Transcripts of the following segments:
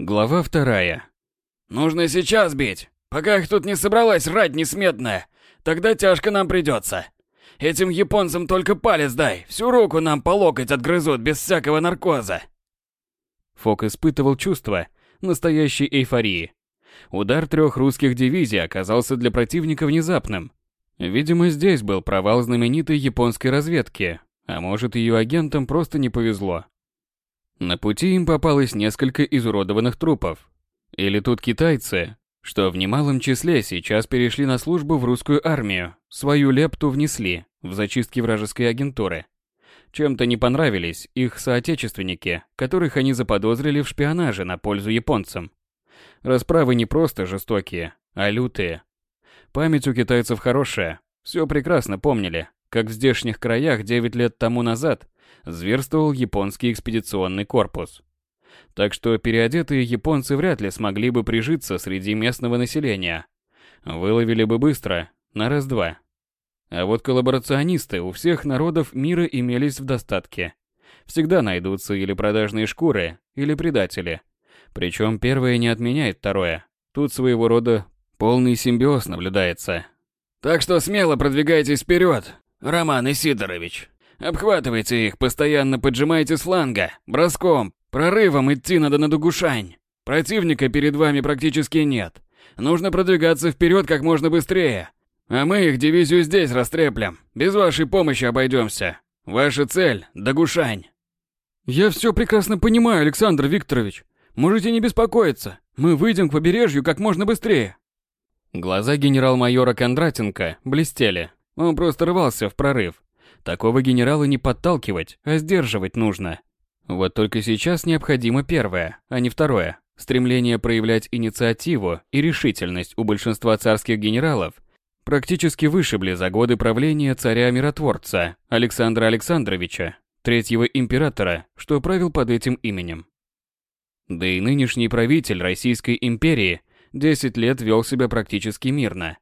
Глава вторая. «Нужно сейчас бить, пока их тут не собралась рать несметная. Тогда тяжко нам придется. Этим японцам только палец дай, всю руку нам по локоть отгрызут без всякого наркоза». Фок испытывал чувство настоящей эйфории. Удар трех русских дивизий оказался для противника внезапным. Видимо, здесь был провал знаменитой японской разведки, а может, ее агентам просто не повезло. На пути им попалось несколько изуродованных трупов. Или тут китайцы, что в немалом числе сейчас перешли на службу в русскую армию, свою лепту внесли в зачистки вражеской агентуры. Чем-то не понравились их соотечественники, которых они заподозрили в шпионаже на пользу японцам. Расправы не просто жестокие, а лютые. Память у китайцев хорошая, все прекрасно помнили, как в здешних краях 9 лет тому назад зверствовал японский экспедиционный корпус. Так что переодетые японцы вряд ли смогли бы прижиться среди местного населения. Выловили бы быстро, на раз-два. А вот коллаборационисты у всех народов мира имелись в достатке. Всегда найдутся или продажные шкуры, или предатели. Причем первое не отменяет второе. Тут своего рода полный симбиоз наблюдается. Так что смело продвигайтесь вперед, Роман Исидорович. Обхватывайте их, постоянно поджимайте с фланга, броском, прорывом идти надо на Дугушань. Противника перед вами практически нет. Нужно продвигаться вперед как можно быстрее. А мы их дивизию здесь растреплем. Без вашей помощи обойдемся. Ваша цель – Дагушань. Я все прекрасно понимаю, Александр Викторович. Можете не беспокоиться. Мы выйдем к побережью как можно быстрее. Глаза генерал-майора Кондратенко блестели. Он просто рвался в прорыв. Такого генерала не подталкивать, а сдерживать нужно. Вот только сейчас необходимо первое, а не второе. Стремление проявлять инициативу и решительность у большинства царских генералов практически вышибли за годы правления царя-миротворца Александра Александровича, третьего императора, что правил под этим именем. Да и нынешний правитель Российской империи 10 лет вел себя практически мирно.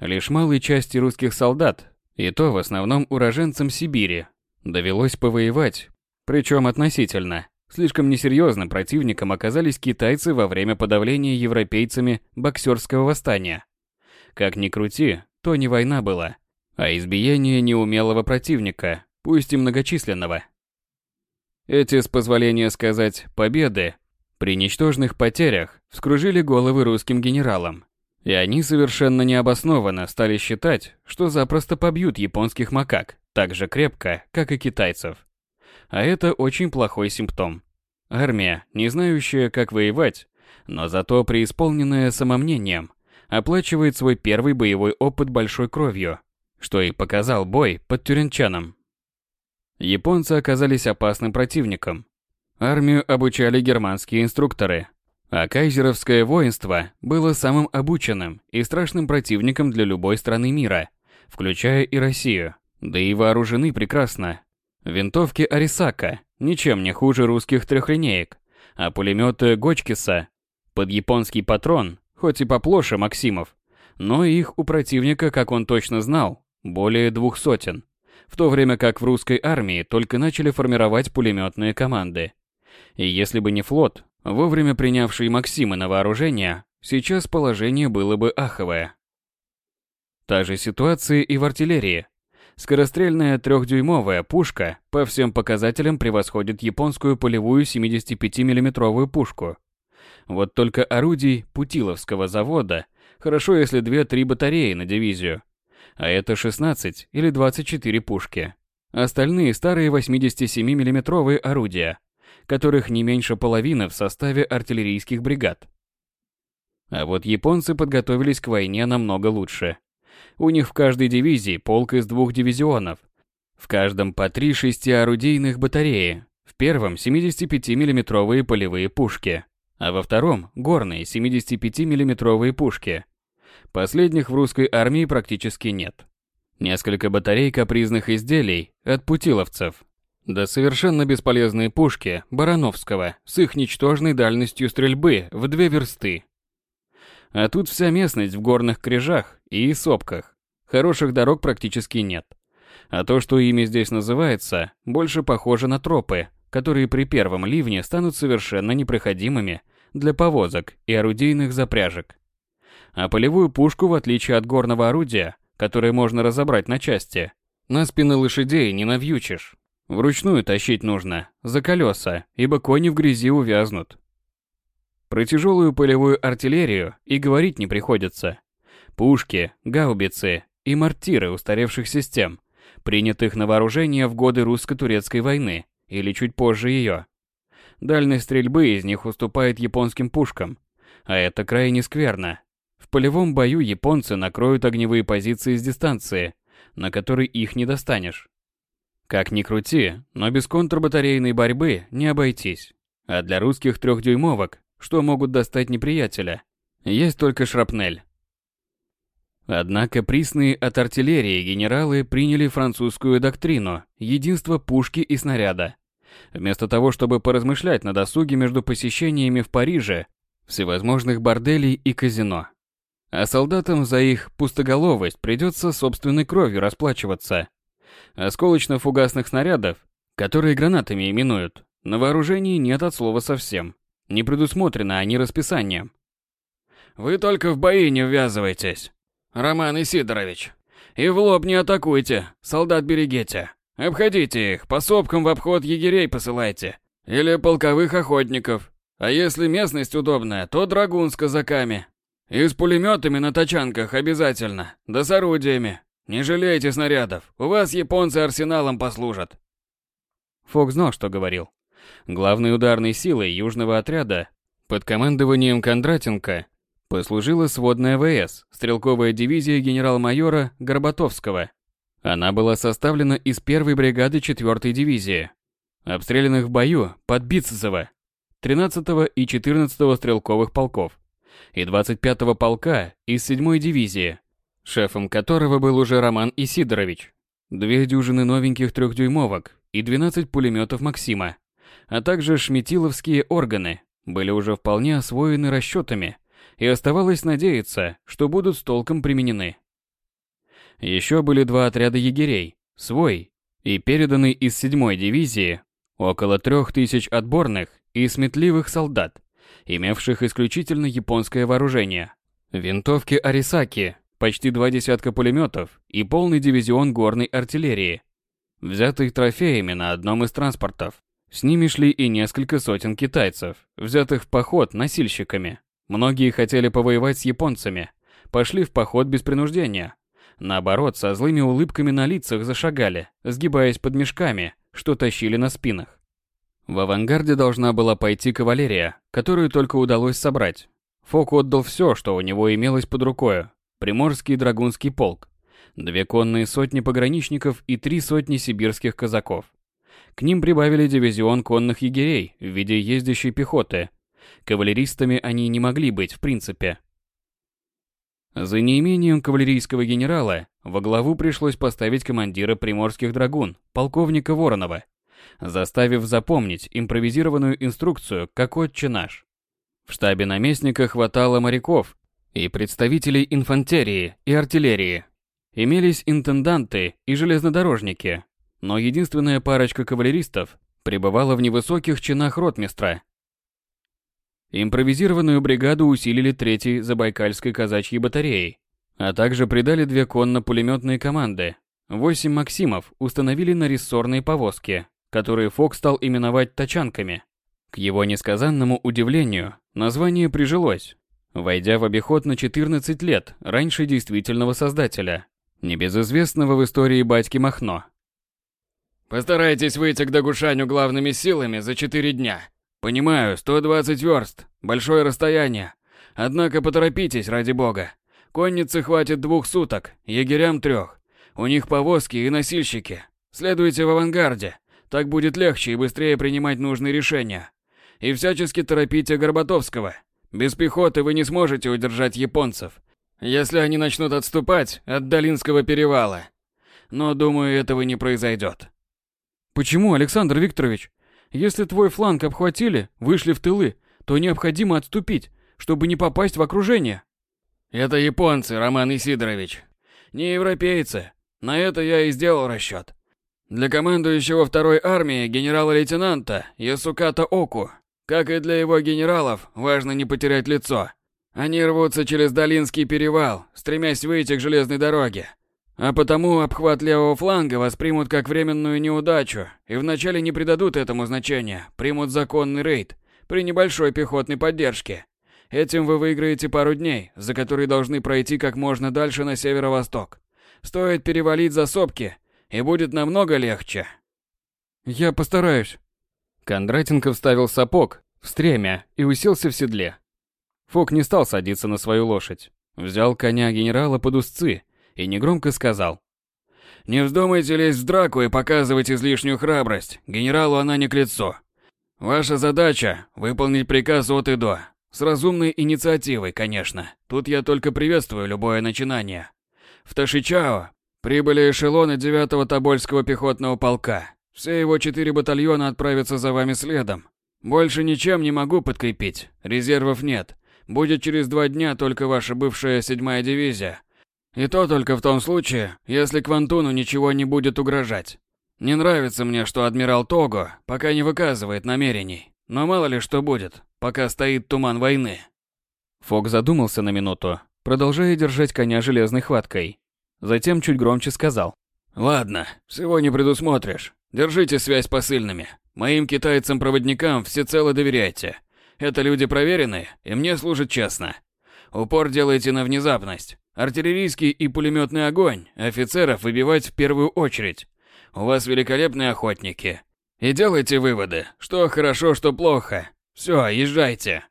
Лишь малой части русских солдат и то в основном уроженцам Сибири. Довелось повоевать, причем относительно. Слишком несерьезным противником оказались китайцы во время подавления европейцами боксерского восстания. Как ни крути, то не война была, а избиение неумелого противника, пусть и многочисленного. Эти, с позволения сказать, победы при ничтожных потерях вскружили головы русским генералам, и они совершенно необоснованно стали считать, что запросто побьют японских макак так же крепко, как и китайцев. А это очень плохой симптом. Армия, не знающая, как воевать, но зато преисполненная самомнением, оплачивает свой первый боевой опыт большой кровью, что и показал бой под Тюренчаном. Японцы оказались опасным противником. Армию обучали германские инструкторы, а кайзеровское воинство было самым обученным и страшным противником для любой страны мира, включая и Россию. Да и вооружены прекрасно. Винтовки Арисака ничем не хуже русских трехлинеек, а пулеметы Гочкиса под японский патрон, хоть и поплоше Максимов, но их у противника, как он точно знал, более двух сотен, в то время как в русской армии только начали формировать пулеметные команды. И если бы не флот, Вовремя принявший Максимы на вооружение, сейчас положение было бы аховое. Та же ситуация и в артиллерии. Скорострельная трехдюймовая пушка по всем показателям превосходит японскую полевую 75 миллиметровую пушку. Вот только орудий Путиловского завода хорошо если 2-3 батареи на дивизию. А это 16 или 24 пушки. Остальные старые 87 миллиметровые орудия – которых не меньше половины в составе артиллерийских бригад. А вот японцы подготовились к войне намного лучше. У них в каждой дивизии полк из двух дивизионов, в каждом по три шестиорудийных батареи, в первом 75 миллиметровые полевые пушки, а во втором горные 75 миллиметровые пушки. Последних в русской армии практически нет. Несколько батарей капризных изделий от путиловцев, да совершенно бесполезные пушки Барановского с их ничтожной дальностью стрельбы в две версты. А тут вся местность в горных кряжах и сопках. Хороших дорог практически нет. А то, что ими здесь называется, больше похоже на тропы, которые при первом ливне станут совершенно непроходимыми для повозок и орудийных запряжек. А полевую пушку, в отличие от горного орудия, которое можно разобрать на части, на спины лошадей не навьючишь. Вручную тащить нужно, за колеса, ибо кони в грязи увязнут. Про тяжелую полевую артиллерию и говорить не приходится. Пушки, гаубицы и мортиры устаревших систем, принятых на вооружение в годы русско-турецкой войны или чуть позже ее. Дальность стрельбы из них уступает японским пушкам, а это крайне скверно. В полевом бою японцы накроют огневые позиции с дистанции, на которой их не достанешь. Как ни крути, но без контрбатарейной борьбы не обойтись. А для русских трехдюймовок, что могут достать неприятеля, есть только шрапнель. Однако присные от артиллерии генералы приняли французскую доктрину единства пушки и снаряда. Вместо того, чтобы поразмышлять на досуге между посещениями в Париже, всевозможных борделей и казино. А солдатам за их пустоголовость придется собственной кровью расплачиваться. Осколочно-фугасных снарядов, которые гранатами именуют, на вооружении нет от слова совсем. Не предусмотрено они расписанием. «Вы только в бои не ввязывайтесь», Роман Исидорович. И в лоб не атакуйте, солдат берегите. Обходите их, по сопкам в обход егерей посылайте. Или полковых охотников. А если местность удобная, то драгун с казаками. И с пулеметами на тачанках обязательно, да с орудиями. Не жалейте снарядов, у вас японцы арсеналом послужат. Фок знал, что говорил. Главной ударной силой южного отряда под командованием Кондратенко послужила сводная ВС, стрелковая дивизия генерал-майора Горбатовского. Она была составлена из первой бригады 4-й дивизии, обстрелянных в бою под Битцево, 13-го и 14-го стрелковых полков, и 25-го полка из 7-й дивизии, шефом которого был уже Роман Исидорович. Две дюжины новеньких трехдюймовок и 12 пулеметов Максима, а также шметиловские органы были уже вполне освоены расчетами и оставалось надеяться, что будут с толком применены. Еще были два отряда егерей, свой и переданный из 7-й дивизии, около трех тысяч отборных и сметливых солдат, имевших исключительно японское вооружение. Винтовки Арисаки, почти два десятка пулеметов и полный дивизион горной артиллерии, взятых трофеями на одном из транспортов. С ними шли и несколько сотен китайцев, взятых в поход носильщиками. Многие хотели повоевать с японцами, пошли в поход без принуждения. Наоборот, со злыми улыбками на лицах зашагали, сгибаясь под мешками, что тащили на спинах. В авангарде должна была пойти кавалерия, которую только удалось собрать. Фок отдал все, что у него имелось под рукой. Приморский драгунский полк, две конные сотни пограничников и три сотни сибирских казаков. К ним прибавили дивизион конных егерей в виде ездящей пехоты Кавалеристами они не могли быть в принципе. За неимением кавалерийского генерала во главу пришлось поставить командира приморских драгун, полковника Воронова, заставив запомнить импровизированную инструкцию «Как отче наш». В штабе наместника хватало моряков и представителей инфантерии и артиллерии. Имелись интенданты и железнодорожники, но единственная парочка кавалеристов пребывала в невысоких чинах ротмистра Импровизированную бригаду усилили 3-й Забайкальской казачьей батареей, а также придали две конно-пулеметные команды. Восемь «Максимов» установили на рессорные повозки, которые Фок стал именовать «тачанками». К его несказанному удивлению, название прижилось, войдя в обиход на 14 лет раньше действительного создателя, небезызвестного в истории батьки Махно. «Постарайтесь выйти к Дагушаню главными силами за 4 дня», Понимаю, 120 верст, большое расстояние. Однако поторопитесь, ради бога. Конницы хватит двух суток, егерям трех. У них повозки и носильщики. Следуйте в авангарде. Так будет легче и быстрее принимать нужные решения. И всячески торопите Горбатовского. Без пехоты вы не сможете удержать японцев, если они начнут отступать от Долинского перевала. Но, думаю, этого не произойдет. Почему, Александр Викторович? Если твой фланг обхватили, вышли в тылы, то необходимо отступить, чтобы не попасть в окружение. Это японцы, Роман Исидорович. Не европейцы. На это я и сделал расчет. Для командующего второй армии генерала-лейтенанта Ясуката Оку Как и для его генералов, важно не потерять лицо. Они рвутся через Долинский перевал, стремясь выйти к железной дороге. А потому обхват левого фланга воспримут как временную неудачу и вначале не придадут этому значения, примут законный рейд при небольшой пехотной поддержке. Этим вы выиграете пару дней, за которые должны пройти как можно дальше на северо-восток. Стоит перевалить за сопки, и будет намного легче. Я постараюсь. Кондратенко вставил сапог в стремя и уселся в седле. Фок не стал садиться на свою лошадь. Взял коня генерала под узцы и негромко сказал. «Не вздумайте лезть в драку и показывать излишнюю храбрость. Генералу она не к лицу. Ваша задача – выполнить приказ от и до. С разумной инициативой, конечно. Тут я только приветствую любое начинание. В Ташичао прибыли эшелоны 9-го Тобольского пехотного полка. Все его четыре батальона отправятся за вами следом. Больше ничем не могу подкрепить. Резервов нет. Будет через два дня только ваша бывшая седьмая дивизия. И то только в том случае, если Квантуну ничего не будет угрожать. Не нравится мне, что адмирал Того пока не выказывает намерений. Но мало ли что будет, пока стоит туман войны. Фок задумался на минуту, продолжая держать коня железной хваткой. Затем чуть громче сказал. «Ладно, всего не предусмотришь. Держите связь с посыльными. Моим китайцам-проводникам всецело доверяйте. Это люди проверенные, и мне служат честно. Упор делайте на внезапность. Артиллерийский и пулеметный огонь офицеров выбивать в первую очередь. У вас великолепные охотники. И делайте выводы, что хорошо, что плохо. Все, езжайте.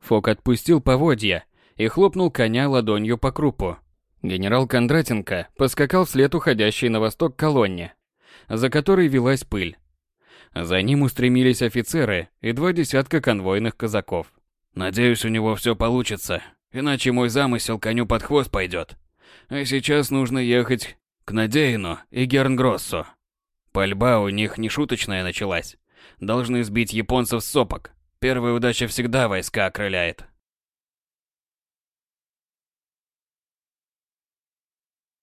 Фок отпустил поводья и хлопнул коня ладонью по крупу. Генерал Кондратенко поскакал вслед уходящей на восток колонне, за которой велась пыль. За ним устремились офицеры и два десятка конвойных казаков. «Надеюсь, у него все получится, иначе мой замысел коню под хвост пойдет. А сейчас нужно ехать к Надеину и Гернгроссу. Пальба у них не шуточная началась. Должны сбить японцев с сопок. Первая удача всегда войска окрыляет».